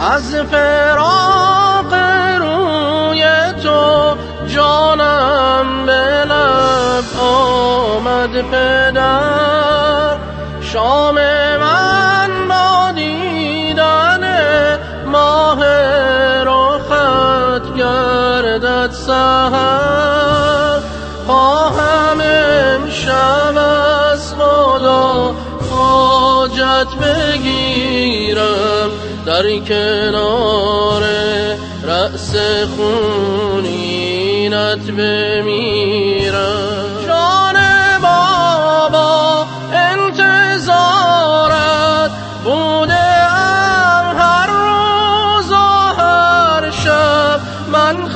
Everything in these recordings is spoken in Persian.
از فراق روی تو جانم به لب آمد پدر. شام من با دیدن ماه رخت گردد سهر خواهم امشب از خدا حاجت بگیرم در کنار رأس خونینت بمیرم. جان بابا انتظارت بوده ام. هر روز و هر شب من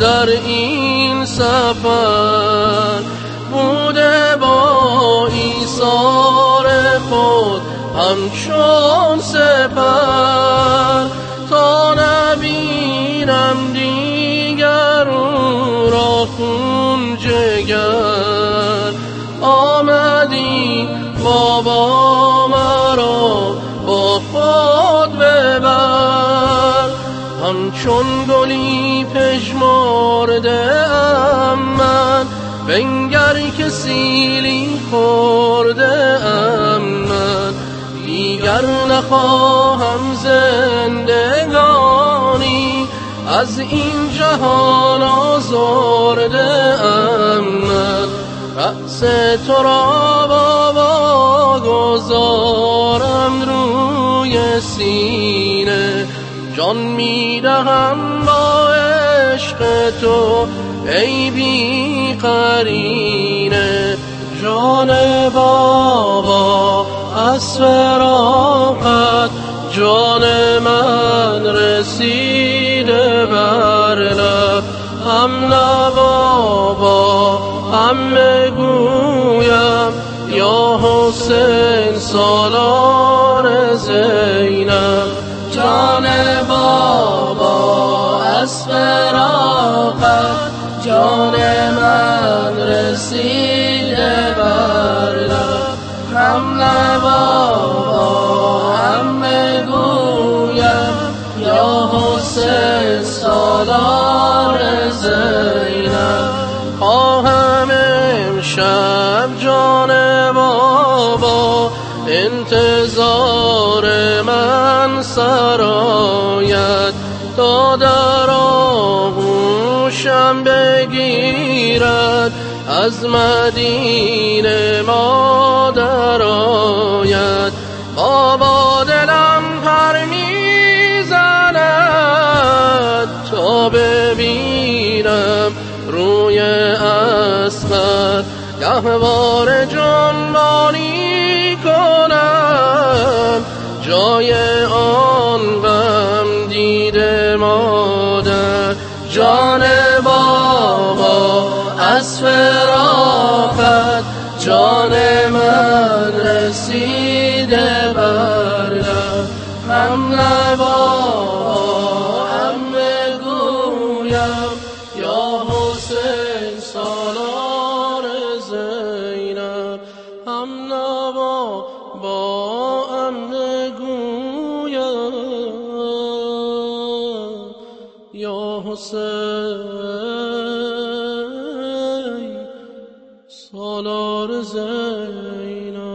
در این سفر بوده با ایثار خود همچون سپر تا نبینم دیگر او را خون جگر. آمدی بابا همچون گلی پژمرده ام من بنگر که سیلی خورده ام من. دیگر نخواهم زندگانی از این جهان آزرده ام من. رأس تو را بابا گذارم روی سینه. جان می‌دهم با عشق تو ای بی قرینه جان بابا از فراقت جان من رسیده بر لب. هم نه بابا هم گویم یا حسین سالار زینب فراقت جان من رسیده بر هم بابا هم گویم یا حسین سالار زینب. خواهم امشب جان بابا انتظار من سرایت. تا در آغوشم بگیرد. از مدینه ما درآید بابا دلم پر می‌زند تا ببینم روی اسقر گهوار جنبانی کنم. جای آن از فراقت جان من رسیده بر لب. هم نه بابا هم گویم. یا حسین سالار زینب. هم نوا با ام نگویم یا حسین زينب.